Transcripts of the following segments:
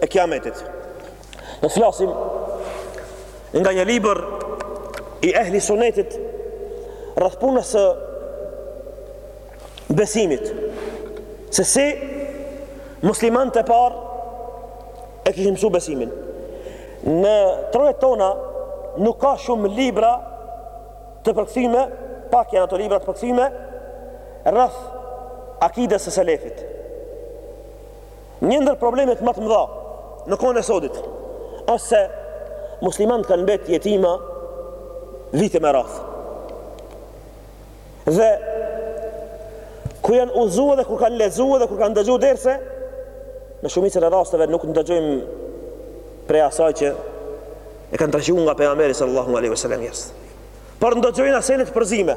e Kiametit. Ne flasim nga një libër i Ehli Sunnetit rreth punës së besimit. Se si muslimanët e parë e kishin mësu besimin. Në trojet tona nuk ka shumë libra të përkthyme, pak janë ato libra të përkthyme rreth akides së selefit. Një ndër problemet ma të mëdha në kohën e sodit është se muslimanët kanë mbetë jetima vite me radhë. Dhe kur janë udhzu dhe kur kanë lezu dhe kur kanë dëgju derse, në shumicën e rasteve nuk ndëgjojnë prej asaj që e kanë trashigu nga pejgamberi sallallahu aleyhi sallam jërës. Por ndëgjojnë ata senet përzime.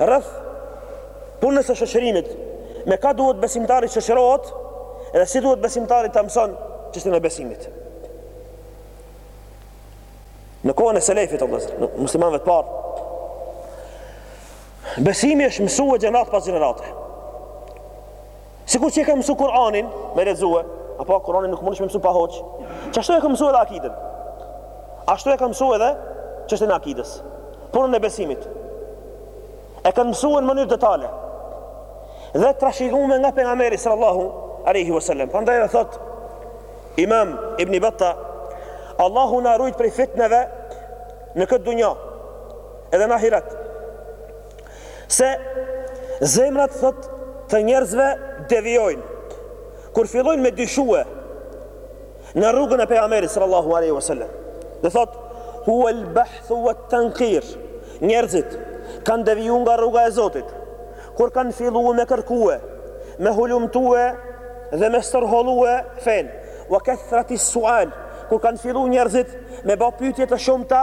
Rreth punës së shoqërimit, me kë duhet besimtari të shoqërohet dhe si duhet besimtari të mëson çështjen e besimit. Në kohën e selefit, muslimanëve të parë, besimi është mësue gjenerat pas gjenerate. Sikur që e kanë mësu Kur'anin me lexue, apo Kur'anin nuk mundesh me mësu pa hoxhë. Qashtu e kanë mësu edhe akiden. Ashtu e kanë mësu edhe çështjen e akides. Punën e besimit. E kanë mësuar në mënyrë detale. Dhe trashigume nga pejgamberi sallallahu alaihi wasallam. Prandaj e thotë Imam Ibni Batta, Allahu na ruajt prej fitneve në këtë dunja. Edhe në ahiret. Se zemrat thotë të njerëzve devijojnë kur fillojnë me dyshue në rrugën e pejgamberit sallallahu alaihi wasallam. Dhe thotë huwa al-bahthu wat-tanqir. Njerëzit kanë deviju nga rruga e Zotit kur kanë fillu me kërkue, me hulumtue dhe me stërhollue fenë. Wa kathrati sual. Kur kanë fillu njerëzit me ba pyetje të shumta,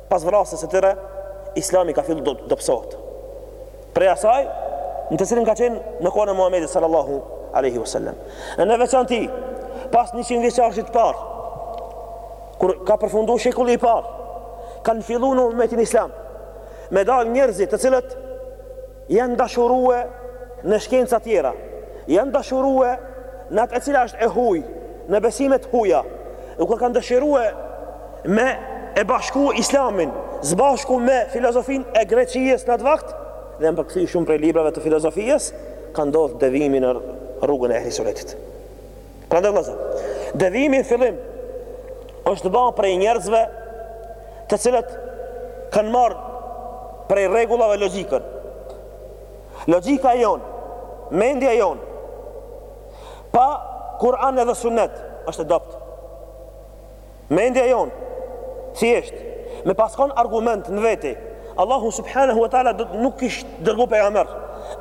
Pas vrasjes së tyre, Islami ka fillu të dobësohet. Prej asaj, në të cilën ka qenë në kohën e Muhamedit sallallahu alaihi wasallam. Në veçanti, pas 100 vjeçarshit të parë, kur ka përfundu shekulli i parë, kanë fillu në umetin islam me dal njerëzit të cilët Janë dashurue në shkenca tjera, janë dashurue në atë e cila është e huj, në besime të huja, kur kanë dëshirue me e bashku islamin, së bashku me filozofinë e Greqisë në atë vakt, dhe janë përkthy shumë prej librave të filozofisë, ka ndodhë devijimi në rrugën e ehli sunetit. Prandaj vëllazër, devijimi në fillim është bërë prej njerëzve të cilët kanë marrë prej rregullave logjikën. Logjika jonë, mendja jonë pa Kur'an dhe Sunnet është e dobët. Mendja jonë thjesht me paskon argument në veti, Allahu subhanahu wa taala nuk kish dërgu pejgamber,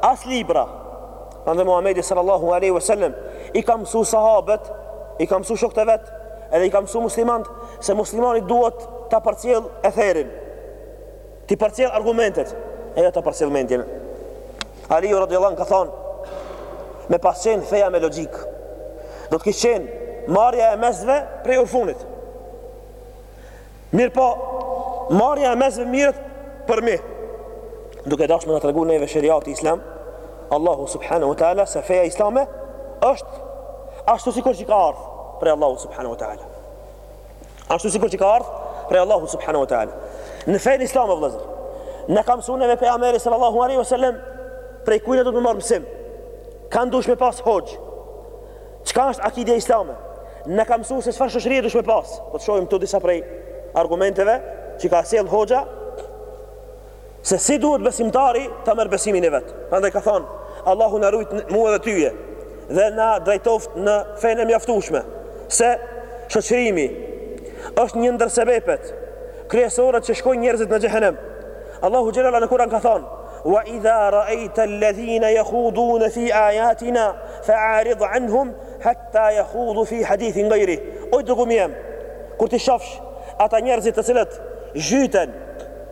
as libra. Prandaj Muhamedi sallallahu alaihi wasallam i ka mësu sahabët, i ka mësu shokët e vet, edhe i ka mësu muslimanët se muslimani duhet ta përcjell etherin. T'i përcjell argumentet, e jo ta përcjell mendjen. Aliu radiallahu anhu ka thonë me pas qenë feja me logjik. Do të kish qenë marrja e mes'hit prej përfunit. Mirëpo, marrja e mes'hit merret përmi. Duke dasht me na tregu neve sheriati islam, Allahu subhanahu wa taala se feja islame është ashtu sikur që ka ardhur prej Allahu subhanahu wa taala. Ashtu sikur që ka ardhë prej Allahu subhanahu wa taala. Në fenë islame vëllazër, na ka mësuar neve pejgamberi sallallahu alaihi wasallam prej kujt duhet me marr mësim. Kan dush me pas hoxhë. Çka është akide islame? Na ka mësuar se çfarë shoqërie dush me pas. Do të shohim këtu disa prej argumenteve që ka sjell hoxha se si duhet besimtari ta merr besimin e vet. Prandaj ka thënë, Allahu na rujt mua dhe tyje dhe na drejtoft në fenë e mjaftueshme, se shoqërimi është një ndër sebepet kryesore që shkojnë njerëzit në xhehenem. Allahu xhele ala në Kur'an ka thënë, "Wa idha ra'aita alladhina yakhudun fi ayatina fa'rid 'anhum hatta yakhudu fi hadithin ghayri." O i dërgumi jem, kur t'i shofsh ata njerëzit të cilët zhyten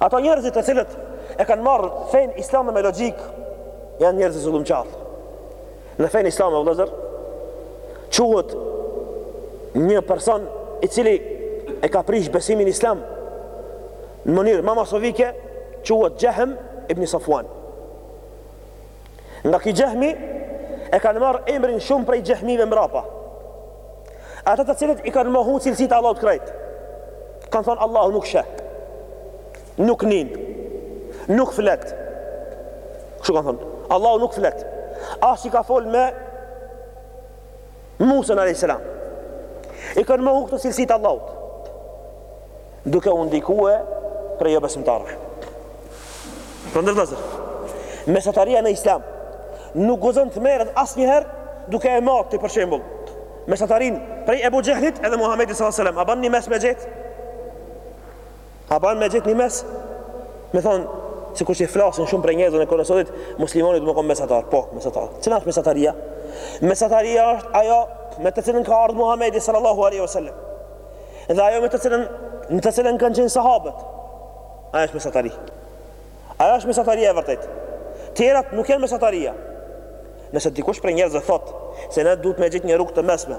Ato njerëzit të cilët e kanë marrë fenë islame me logjikë, janë njerëz zullumqarë. Në fenë islame, vëllezër, quhet një person i cili e ka prish besimin islam në mënyrë ma masovike, quhet Xhehm ibn Safuan. Nga ky Xhehmi e kanë marrë emrin shumë prej Xhehmive mbrapa. Ata të cilët i kanë mohu cilësitë e Allahut krejt. Kan thon Allahu nuk sheh. Nuk nin. Nuk flet. Kështu kan thon? Allahu nuk flet. As që ka fol me Musan alayhis salam. I kanë mohu këto cilësi të Allahut. Duke u ndikue prej jo besimtarëve. Po, nderuar vllazër, mesataria në islam nuk guxon të merret asnjëherë duke e matë ti për shembull. Mesatarinë prej Ebu Xhehlit edhe Muhammedit s.a.s. A ban një mes me gjet? A ban me gjet një mes? Me thonë, sikur që flasin shumë prej njerëzve në kohën e sotit, muslimani duhet me konë mesatar. Po, mesatar. Cila është mesataria? Mesataria është ajo me të cilën ka ardhë Muhammedi s.a.s. Dhe ajo me të cilën në të cilën kanë qenë sahabët. Ajo është mesatari. Ajo është mesataria e vërtetë. Tjerat nuk janë mesataria. Nëse dikush prej njerëzve thotë se ne duhet me gjet një rrugë të mesme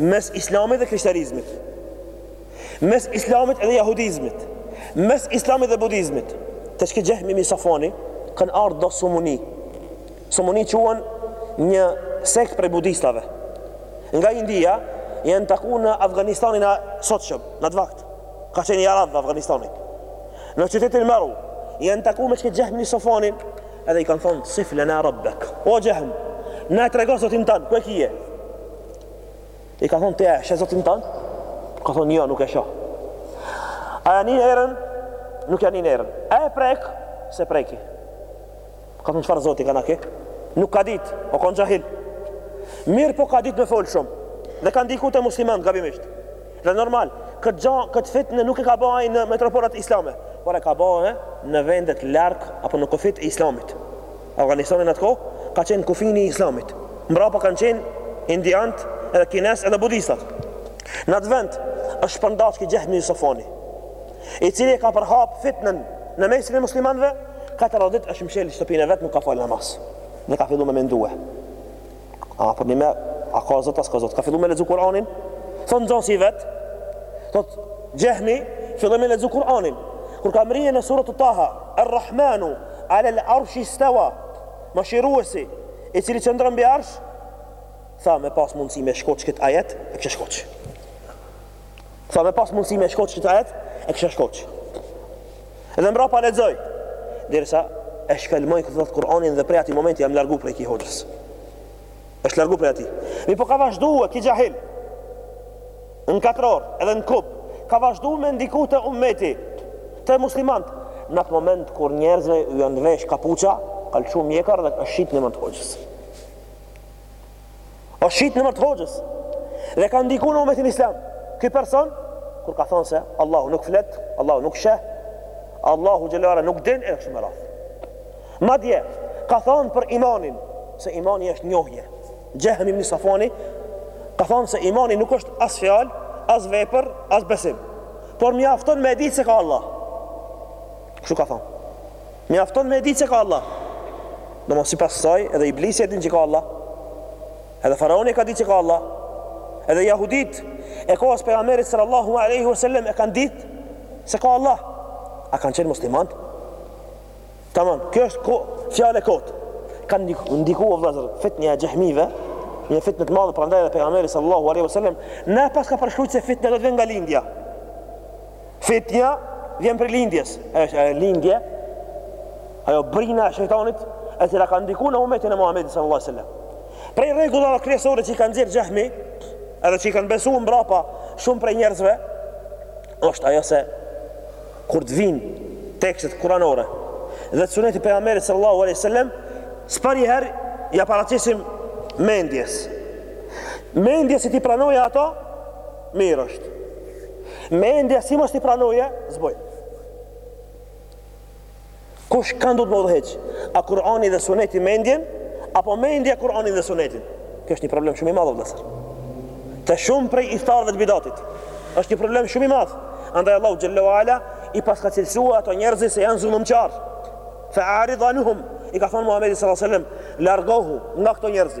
mes islamit dhe krishterizmit mes islamit dhe jahudizmit mes islamit dhe budizmit. Te qeky Xhehm ibni Safuani kanë ardhë do sumuni Sumuni quhen një sekt prej budistave. Nga India janë taku në Afganistanin e sotshëm, në atë vakt. Ka qenë Iran dhe Afganistani. Në qytetin Meru janë taku me qet Xhehm Safuanin, edhe i kanë thonë sif lana rabbek. O Xhehm, na e trego zotin tanë, ku e ki? I kanë thonë, ti e sheh zotin tanë? Ka thonë, jo, nuk e shoh. A ja nin erën? Nuk ja ni erën. A e prek? S'e preki. Ka thënë çfarë zoti kanka ky? Nuk ka dit, u kanë xhahil. Mirëpo ka dit me fol shumë. Dhe ka ndiku te muslimanët gabimisht. Dhe normal, këtë gjo, këtë fitne nuk e ka ba ai në metropolet islame, por e ka ba ai në vendet larg apo në kufijtë e islamit. Afganistani n'atë kohë, ka qenë kufini i islamit. Mbrapa kanë qenë indianët edhe kinezët edhe budistat. Në atë vend, është përnda qiky Xhehm ibn Safuani. i cili e ka përhap fitnen në mesin e muslimanëve, katërdhetë ditë është mshel n'shtëpinë e vet, nuk ka fal namaz. Dhe ka fillu me mendue. A përnime a ka zot a s'ka zot. Ka fillu me lexu Kur'anin. Thot nxonsi i vet. Thot Xhehmi filloi me lexu Kur'anin. Kur ka mrri në suren Taha, Ar-Rahmanu 'ala al-'arshi istawa. Mëshiruesi, i cili qëndron mbi arsh, tha me pas mundësi me shkoq këtë ajet, e kisha shkoq. Tha me pas mundësi me shkoqë këtë ajet, e kisha shkoqë. Edhe mbrapa lexoi, derisa e shkelmoi ky thotë Kur'anin dhe prej atij momenti jam largu prej këtij hoxhës. Është largu prej atij. Mirëpo ka vazhdu ky xhahil. Në katror, edhe në kub, ka vazhdu me ndiku te ummeti, te muslimanët. Në atë moment kur njerëzve u janë vesh kapuça, ka lëshu mjekërr dhe është shit në emën të hoxhës. O shti në mend të hoxhës Dhe ka ndiku në umetin islam Ky person Kur ka thonë se Allahu nuk flet Allahu nuk sheh Allahu xhele ue ala nuk din e kështu me radhë Madje Ka thonë për imanin Se imani është njohje Xhehm ibni Safuani Ka thonë se imani nuk është as fjal As vepër As besim Por mjafton me ditë se ka Allah Kështu ka thonë Mjafton me e ditë se ka Allah. Domethënë sipas kësaj, edhe iblisi e din që ka Allah. Edhe faraoni e ka ditë që ka Allah. Edhe jehudit e kohës pejgamberit sallallahu alaihi wasallam e kanë ditë se ka Allah. A kanë qenë musliman? Tamam, kjo është ko, fjalë kot. Kanë ndikuar vëllazër fitnja e xhehmive, një fitnë të madhe prandaj edhe pejgamberi sallallahu alaihi wasallam na paska përshkruajtur se fitnja do të vjen nga lindja. Fitnja vjen prej lindjes, është ajo lindje, ajo brina e shejtanit e cila ka ndikuar në umetin e Muhamedit sallallahu alaihi wasallam. Prej rregullave kryesore që i kanë nxjerr xhehmi, edhe që i kanë besuar mbrapa shumë prej njerëzve, është ajo se kur të vijnë tekstet kuranore dhe suneti i pejgamberit sallallahu alaihi wasallam, s'pari herë ja paraqisim mendjes. Mendja si t'i pranojë ato Mirë është. Mendja si mos t'i pranojë, zboj. Kush kanë du t'udhëheq? A Kurani dhe Suneti mendjen? Apo mendja Kuranin dhe Sunetin? Kjo është një problem shumë i madh, o vllazër. Te shumë prej ithtarëve të bidatit. është një problem shumë i madhë. Andaj Allahu xhele ue ala i paska cilësua ato njerëz se janë zullumqarë. Fe a'rid anhum, i ka thonë Muhammedit s.a.s. Largohu nga këto njerëz.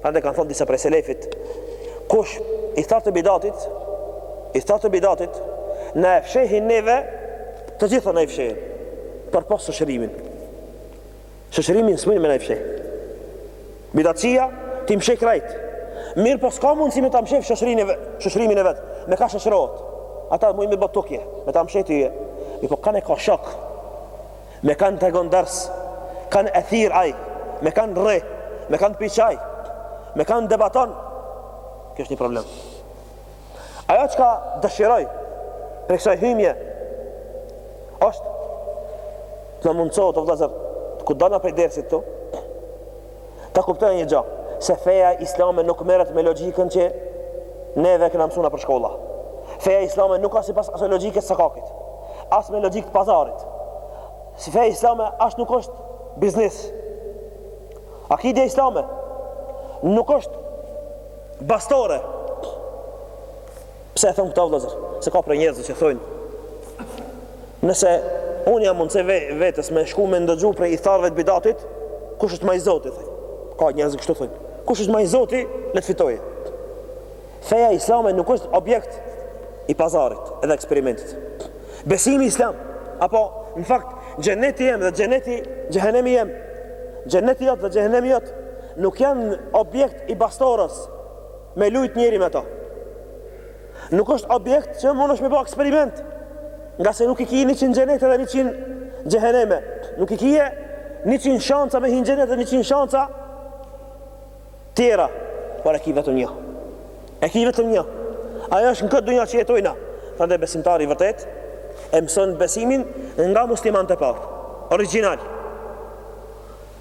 Prandaj kanë thënë disa prej selefit, kush ithtarët e bidatit, ithtarët e bidatit, na e fshehin neve, të gjitha na e fshehin. Përpos shoqërimin. Shoqërimin s'mund me na e fsheh. Bidatçia t'i msheh krejt. Mirëpo s'ka mundësi me ta msheh shoqërinë e shoqërimin e vet. Me ka shoqërohet. Ata mund me bë takije, me ta msheh ti. Mirëpo kan e ka shok. Me kan dëgjon ders Kan e thirr ai Me kan rri Me kan pi çaj Me kan debaton Kjo është një problem Ajo çka dëshiroj Prej kësaj hyrje është Të na mundësohet o vllazër Kur dalna prej dersit ktu Ta kuptojmë një gjë, se feja islame nuk merret me logjikën që neve kena mësu nëpër shkolla. Feja islame nuk asht sipas asaj logjikës sokakit, as me logjikë të pazarit. Se feja islame as nuk është biznis. Akidja islame nuk është bastore. Pse e thon këto vllazër? Se ka prej njerëzve që thonë nëse unë ja mundsoj vetes me shku me ndëgju prej ithtarëve të bidatit, kush është më i zoti? Ka njerëz që kështu thonë. Kush është më i zoti, le të fitojë. Feja islame nuk është objekt i pazarit edhe eksperimentit. Besimi islam apo në fakt xheneti jem dhe xheneti xhehenemi jem. Xheneti jot dhe xhehenemi jot nuk janë objekt i bastores Me lujt njeri me to. Nuk është objekt që mund është me bo eksperiment. Ngase nuk i kije njëqind xhenete edhe njëqind xheheneme. Nuk i kije njëqind shansa me hi n'xhenet edhe njëqind shansa tjera. Por e ki vetëm një. E ki vetëm një. Ajo është në këtë dunja që jetojna. Prandaj besimtari i vërtetë e mëson besimin nga muslimanët e parë. Origjinal.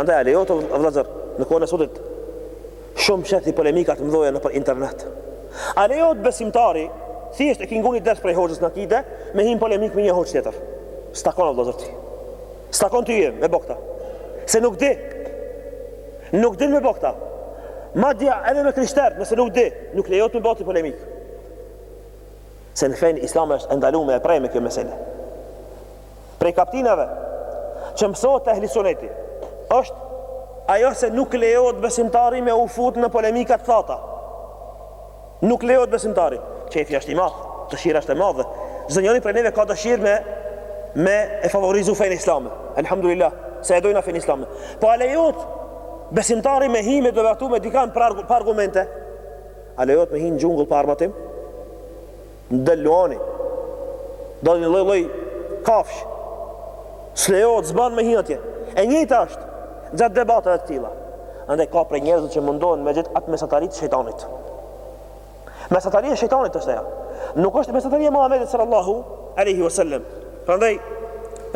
Andaj a lejohet vëllazër, në kohën e sotit shumë shihni polemika të mëdha nëpër internet. A lejohet besimtari i thjeshtë e ki ngu ni ders prej hoxhës në akide me hi n'polemikë me një hoxhë tjetër? S'takon vëllazër ty. S'takon ty me bo kta. Se nuk di. Nuk di me bo kta. Madje edhe me krishterë, nëse nuk di, nuk lejohet me bo ti polemikë. Se në fenë islame është e ndalume e preme kjo meselë. Prej kaptinave që mësohet te ehli suneti është ajo se nuk lejohet besimtari me u fut në polemika të thata. Nuk lejohet besimtari. Qefi është i madh, dëshira është e madhe. Çdonjani prej neve ka dëshirë me me e favorizu fenë islame. Elhamdulillah, se e dojna fenë islame. Po a lejohet besimtari me hi me debatu me dikan pa argumente? A lejohet me hi në xhungël pa armatim? Del luani. Dalin lloj lloj kafsh. S'lejohet s'ban me hi atje. E njëjta është gjatë debateve të tilla. Andaj ka prej njerëzve që mundohen me gjetë atë mesataren e shejtanit. Mesatarja e shejtanit është ajo. Nuk është mesatarja e Muhamedit sallallahu alaihi wasallam. Prandaj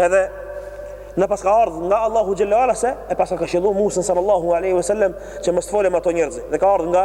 edhe na paska ardhë nga Allahu Xhele ve Ala se e paska këshillu Musën sallallahu aleyhi ve sellem që mos të folë me ato njerëz dhe ka ardhë nga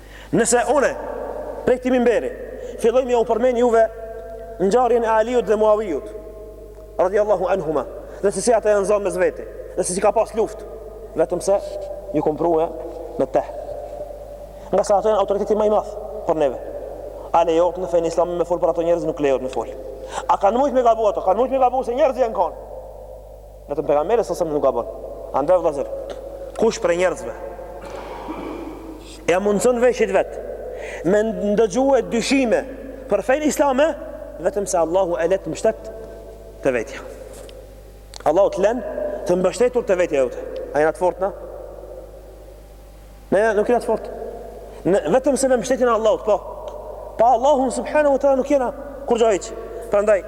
Nëse unë prej këtij mimberi filloj me ju përmend juve ngjarjen e Aliut dhe Muawijut radhiyallahu anhuma, dhe se si ata janë zënë mes vete, dhe se si ka pas luftë, vetëm se ju kom pru në te. Ngase ato janë autoriteti më i madh për neve. A lejohet në fenë islame me fol për ato njerëz nuk lejohet me fol. A kanë mujt me gabu ato? Kanë mujt me gabu se njerëz janë kanë. Vetëm pejgamberi sa nuk gabon. Andaj vëllazër, kush prej njerëzve ja mundson veshit vet me ndëgjue dyshime për fenë islame, vetëm se Allahu e le të mbështet te vetja. Allahu të len të mbështetur te vetja jote. A jena të fortë na? Ne nuk jena të fort. Ne, vetëm se me mbështetjen e Allahut, po. Pa Allahun subhanahu wa taala nuk jena kurgjë hiç. Prandaj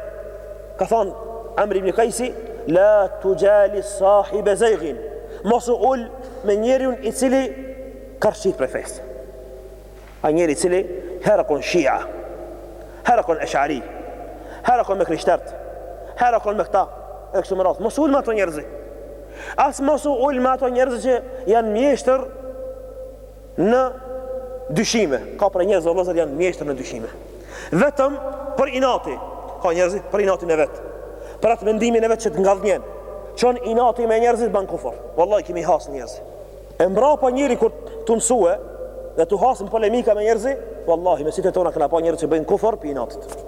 ka thon Amr ibn Qaisi, la tujalis sahiba zayghin. Mos u ul me njeriun i cili ka rrshit prej fesë. Ai njeri i cili herë a kon shia, herë a kon eshari, herë a kon me krishterët, herë a kon me këta, e kështu me radhë. Mos u ul me ato njerëzi. As mos u ul me ato njerëzi që janë mjeshtër në dyshime. Ka prej njerëzve o vëllazër janë mjeshtër në dyshime. Vetëm për inati, ka njerëz për inatin e vet. Për atë mendimin e vet që të ngadhnjen. Çon inati me njerëzit ban kufër. Wallahi kemi has njerëz. E mbrapa njeri kur tu mësue dhe tu has në polemika me njerëzi, vallahi, me sytë tona kena pa njerëz që bëjnë kufër prej inatit.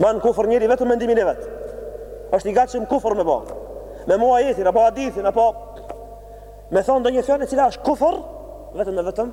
Ban kufër njeri vetëm mendimin e vet është i gatshëm kufër me ba. Me mohu ajetin, apo hadithin, apo... Me thonë ndonjë fjalë e cila është kufër, vetëm e vetëm,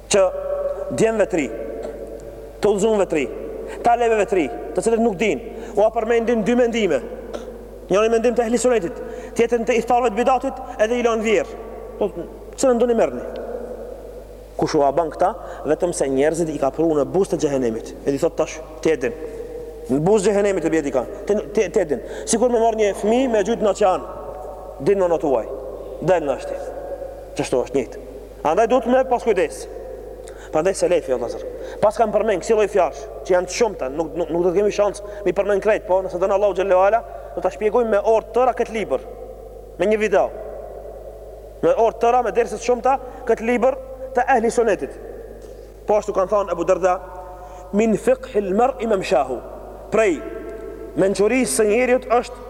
Që djemve të ri, të udhëzuarve të ri, talebeve të ri, të cilët nuk dinë, ua përmendin dy mendime. Njëri mendim të ehli sunetit, tjetrin të ithtarëve të bidatit, edhe i lënë vjerr. Po çfarë doni merrni? Kush ua bën këta, vetëm se njerëzit i ka pru në buzë të xhehenemit. Edhe i thotë tash, ti e din. Në buzë xhehenemit të bie dika. Ti e din. Sikur me marr një fëmijë me gjujt në oqean. Din me notu ai, del na shti. Qështu është njëjtë. Andaj duhet me pas kujdes. Prandaj selefi o vëllazër, pas kanë përmend kësi lloj fjalësh që janë të shumta, nuk nuk, nuk do të kemi shans m'i përmend krejt, po nëse don Allahu xhelle ue ala, do ta shpjegojmë me orë tëra këtë libër, me një video. Me orë tëra me derse të shumta këtë libër të ehli sunetit. Po ashtu ka thënë Abu Darda, min fiqh al-mar'i mamshahu. Prej mençurisë së njeriut është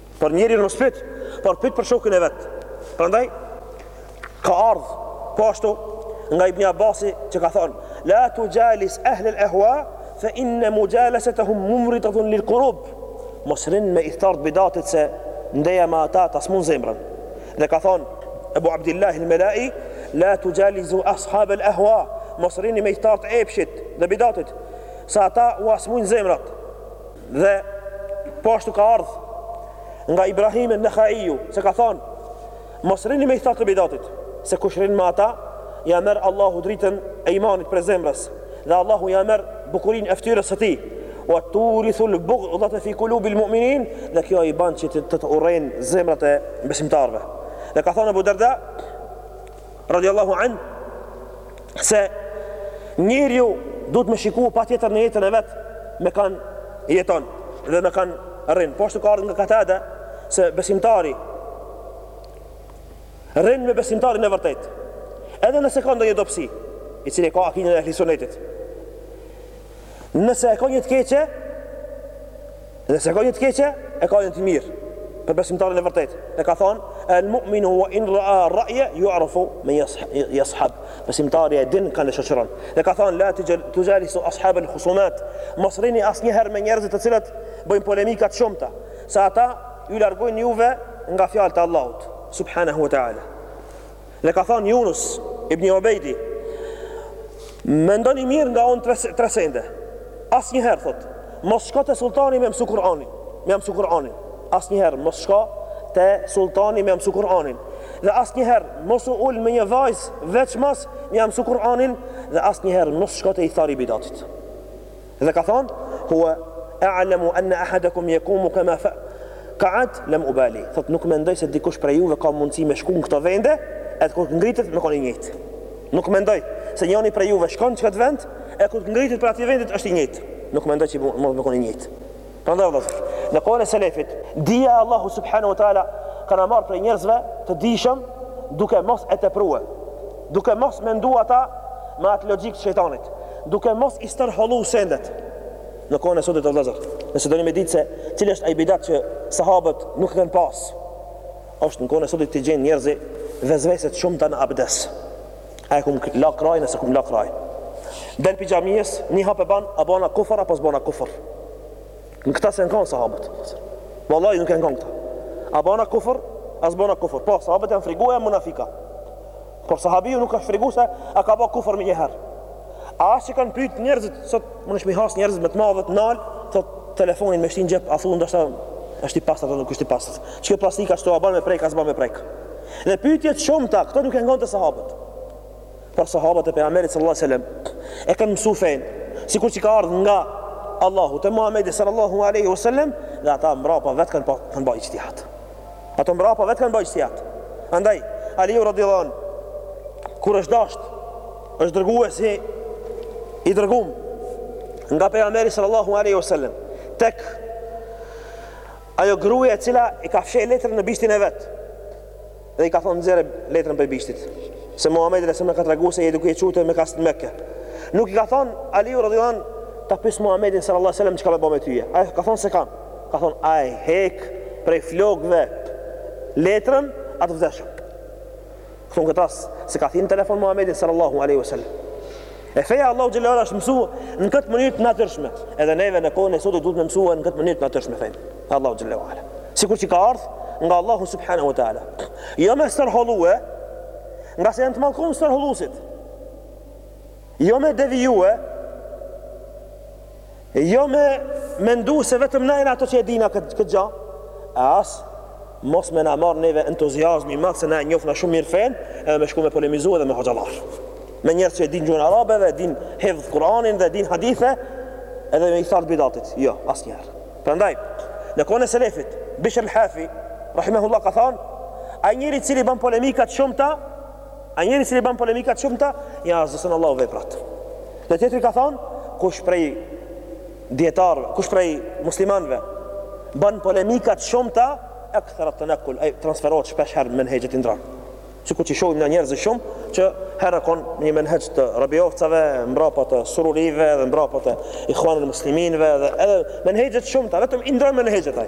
Për njeriun mos pyet, por pyet për shokun e vet. Prandaj ka ardh po ashtu nga Ibn Abbasi që ka thënë: "La tujalis ahl al-ahwa fa inna mujalasatahum mumridatun lil-qulub." Mos rrin me ithtarë të bidatit se ndeja me ata ta smun zemrën. Dhe ka thënë Abu Abdullah al-Malai: "La tujalisu ashab al-ahwa." Mos rrini me ithtarë të epshit dhe bidatit, se ata ua smujnë zemrat. Dhe po ashtu ka ardhë nga Ibrahim en-Nekhaiju, se ka thonë, mos rrini me ithtarë të bidatit, se kush rrin me ata, ja merr Allahu dritën e imanit prej zemrës, dhe Allahu ja merr bukurinë e ftyrës së tij, wa turithul bughdata fi kulubil mu'minin, dhe kjo i ban që të të urrejnë zemrat e besimtarëve. Dhe ka thonë Ebu Derda, radijallahu anhu, se njeriu duhet me shiku patjetër në jetën e vet me kan jeton dhe me kan rrin. Po ashtu ka ardh nga Katade se besimtari rrin me besimtarin e vërtet. Edhe nëse ka ndonjë dobësi, i cili ka akidin e ehlisunetit, Nëse e ka një të keqe, nëse e ka një të keqe, e ka një të mirë. Për besimtarin e vërtet, dhe ka thonë, el mu'minu wa in ra'a ra'je, ju'rafu men jashab. Besimtari e din kan e shoqëron. Dhe ka thonë, la tugjalisu ashabel khusumat, mos rrini asnjëherë me njerëzit të cilët bëjnë polemika të shumta, se ata ju largojnë juve nga fjalët e Allahut, subhanahu wa ta'ala. Dhe ka thonë Yunus ibn Ubeidi, Mendoni mirë nga unë tre sende. Asnjëherë thot, mos shko te sulltani me mësu Kur'anin, me mësu Kur'anin. Asnjëherë mos shko te sulltani me mësu Kur'anin. Dhe asnjëherë mos u ul me një vajzë veçmas me mësu Kur'anin dhe asnjëherë mos shko te ithtari bidatit. Dhe ka thonë, Huwa a'lamu anna ahadakum yaqumu kama fa, qa'ad, lam ubali. Thotë, nuk mendoj se dikush prej juve ka mundësi me shku në këto vende, edhe kur të ngritet me kon i njëjtë. Nuk mendoj se njëri prej juve shkon në qat vend, e kur të ngritet prej atij vendit është i njëjtë. Nuk mendoj që mun me kon i njëjtë. Prandaj vëllazër, në kohën e selefit, dija e Allahu subhanahu wa taala kanë marrë prej njerëzve të dijshëm duke mos e tepru, duke mos mendu ata me atë logjikë të shejtanit, duke mos i stërhollu sendet. Në kohën e sotit o vëllazër, nëse doni me ditë se cili është ai bidat që sahabët nuk e kanë pas, është në kohën e sotit t'i gjen njerëzit vesvese të shumta në abdes. A e kum la krahin a s'e kum la krahin. Del pi xhamisë, një hap e ban, a bona kufër apo s'bona kufër. Në këta s'janë kanë sahabët. Vallahi nuk janë kanë këta. A bona kufër, a s'bona kufër. Po, sahabët janë frigu e munafika. Por sahabiju nuk është frigu se a ka bo kufër me njëherë. As s'i kanë pyt njerëzit, sot munesh me i has njerëzit me të madhe, të nal, thot telefonin me shti n'xhep, a thu ndoshta është i pastër apo nuk është i pastër. Që plastika ashtu a ban me prek, a s'ban me prek. Dhe pyetje të shumta, këto nuk janë kon te sahabët. Por sahabët e pejgamberit sallallahu alajhi wasallam e kanë mësu fenë, sikur që ka ardh nga Allahu te Muhamedi sallallahu alaihi wasallam dhe ata mbrapa vet kanë ba ijtihad. Ata mbrapa vet kanë bërë ijtihad. Andaj Aliu radhiyallahu anhu kur është dasht është dërgu si i dërgum nga pejgamberi sallallahu alaihi wasallam tek Ajo gruaja e cila i ka fshehë letrën në bishtin e vet dhe i ka thonë nxirre letrën prej bishtit se Muhamedi sallallahu alajhi më ka tregu se je duke e çu te mekasit në Mekë. Nuk i ka thonë Aliu radhiyallahu anhu ta pyes Muhamedin sallallahu alajhi wasallam çka me bo me ty. Ajo i ka thonë s'e kam. Ka thonë a e hek prej flokëve letrën a të zdeshim. Kthon këtas, s'e ka thirrë në telefon Muhamedin sallallahu alaihi wasallam. E feja e Allahut xhel-le ue ala është msu në këtë mënyrë të natyrshme. Edhe neve në kohën e sotit duhet me msue në këtë mënyrë të natyrshme fenë e Allahut xhel-le ue ala. Sikur që ka ardh nga Allahu subhanahu wa taala. Jo me stërhollue, ngase janë të mallkum stërholluesit. Jo me devijue, Jo me mendu se vetëm na jena ato që e dina këtë këtë gja, e as mos me na marr neve entuziazmi i madh se na e njofna shumë mirë fenë, edhe me shku me polemizu edhe me hoxhallarë. Me njerëz që e din gjuhën arabe dhe e din hifz Kur'anin dhe e din hadithe, edhe me i thart bidatit. Jo, asnjëherë. Prandaj, në kohën e selefit, Bishr al-Hafi, rahimahullah ka thanë, ai njeri i cili ban polemika të shumta, Ai njeri i cili ban polemika të shumta, ia asgjëson Allahu veprat. Dhe tjetri ka thonë, kush prej dietarëve, kush prej muslimanëve ban polemika të shumta, akthar at-tanakkul, ai transferohet shpesh herë, menhexhet i ndrron. Sikur që i shohim na njerëz shumë që herë kon në një menhexh të rabiovcave, mbrapa të sururive edhe mbrapa të ikhwanul musliminëve dhe edhe menhexhet shumta, vetëm i ndrron menhexhet ai.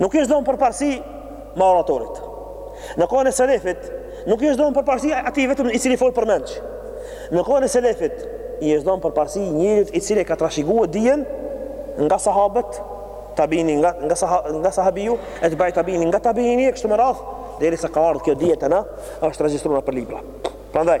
Nuk i është dhon përparësi ma oratorit. Në kohën e selefit, nuk i është dhon përparësi atij vetëm i cili fol përmendsh. Në kohën e selefit, i është dhon përparësi njerit i cili ka trashigue dijen nga sahabët, tabiini nga nga sah nga sahabiu, etbaj tabiini nga tabiini e kështu me radhë, derisa ka ardh kjo dije te na, është regjistru nëpër libra. Prandaj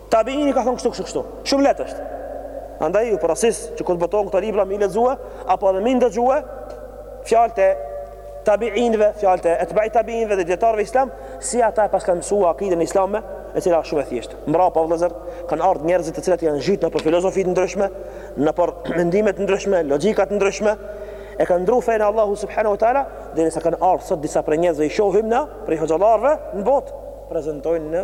Tabiini ka thënë kështu kështu kështu. Shumë lehtë është. Andaj ju porosis që kur botohen këto libra me i lexue apo edhe me i ndëgjue fjalët e tabiinëve, fjalët e etbaj tabiinëve dhe dietarëve islam, si ata e paskan mësua akiden islame, e cila është shumë e thjeshtë. Mbrapa po vëllazër, kanë ardh njerëzit të cilët janë zhyt nëpër filozofi të ndryshme, nëpër mendime të ndryshme, logjika të ndryshme, e kanë ndru fenë e Allahut subhanahu wa taala, derisa kanë ardhur sot disa prej njerëzve i shohim na prej hoxhallarëve në botë prezantojnë në